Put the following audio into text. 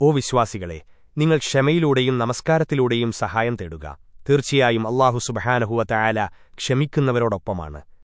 ഓ വിശ്വാസികളെ നിങ്ങൾ ക്ഷമയിലൂടെയും നമസ്കാരത്തിലൂടെയും സഹായം തേടുക. തീർച്ചയായും അള്ളാഹു സുബഹാനഹുവ തയാല ക്ഷമിക്കുന്നവരോടൊപ്പമാണ്.